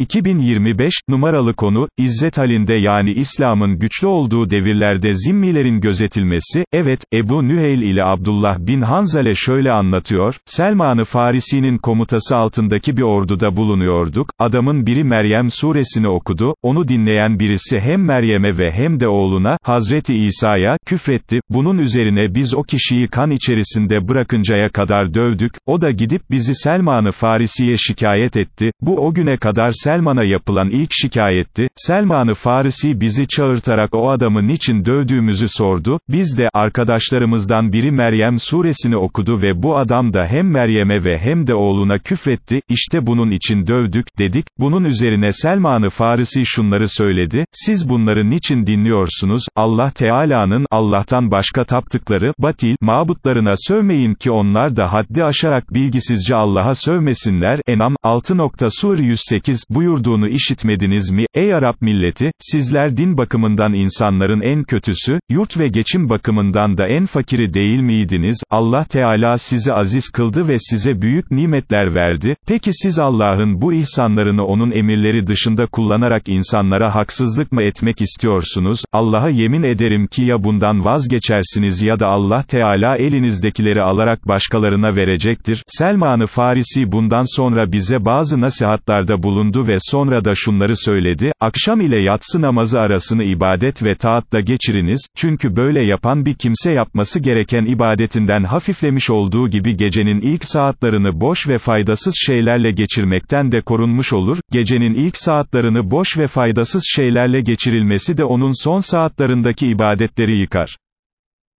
2025, numaralı konu, İzzet halinde yani İslam'ın güçlü olduğu devirlerde zimmilerin gözetilmesi, evet, Ebu Nüheyl ile Abdullah bin Hanzale şöyle anlatıyor, Selman-ı Farisi'nin komutası altındaki bir orduda bulunuyorduk, adamın biri Meryem suresini okudu, onu dinleyen birisi hem Meryem'e ve hem de oğluna, Hazreti İsa'ya, küfretti, bunun üzerine biz o kişiyi kan içerisinde bırakıncaya kadar dövdük, o da gidip bizi Selman-ı Farisi'ye şikayet etti, bu o güne kadar Selman'a yapılan ilk şikayetti, Selman-ı Farisi bizi çağırtarak o adamı niçin dövdüğümüzü sordu, biz de, arkadaşlarımızdan biri Meryem suresini okudu ve bu adam da hem Meryem'e ve hem de oğluna küfretti, işte bunun için dövdük, dedik, bunun üzerine Selman-ı Farisi şunları söyledi, siz bunları niçin dinliyorsunuz, Allah Teala'nın, Allah'tan başka taptıkları, batil, mabutlarına sövmeyin ki onlar da haddi aşarak bilgisizce Allah'a sövmesinler, Enam, 6. Sur 108, buyurduğunu işitmediniz mi, ey Arap milleti, sizler din bakımından insanların en kötüsü, yurt ve geçim bakımından da en fakiri değil miydiniz, Allah Teala sizi aziz kıldı ve size büyük nimetler verdi, peki siz Allah'ın bu ihsanlarını onun emirleri dışında kullanarak insanlara haksızlık mı etmek istiyorsunuz, Allah'a yemin ederim ki ya bundan vazgeçersiniz ya da Allah Teala elinizdekileri alarak başkalarına verecektir, Selman-ı Farisi bundan sonra bize bazı nasihatlarda bulundu ve sonra da şunları söyledi, akşam ile yatsı namazı arasını ibadet ve taatla geçiriniz, çünkü böyle yapan bir kimse yapması gereken ibadetinden hafiflemiş olduğu gibi gecenin ilk saatlerini boş ve faydasız şeylerle geçirmekten de korunmuş olur, gecenin ilk saatlerini boş ve faydasız şeylerle geçirilmesi de onun son saatlerindeki ibadetleri yıkar.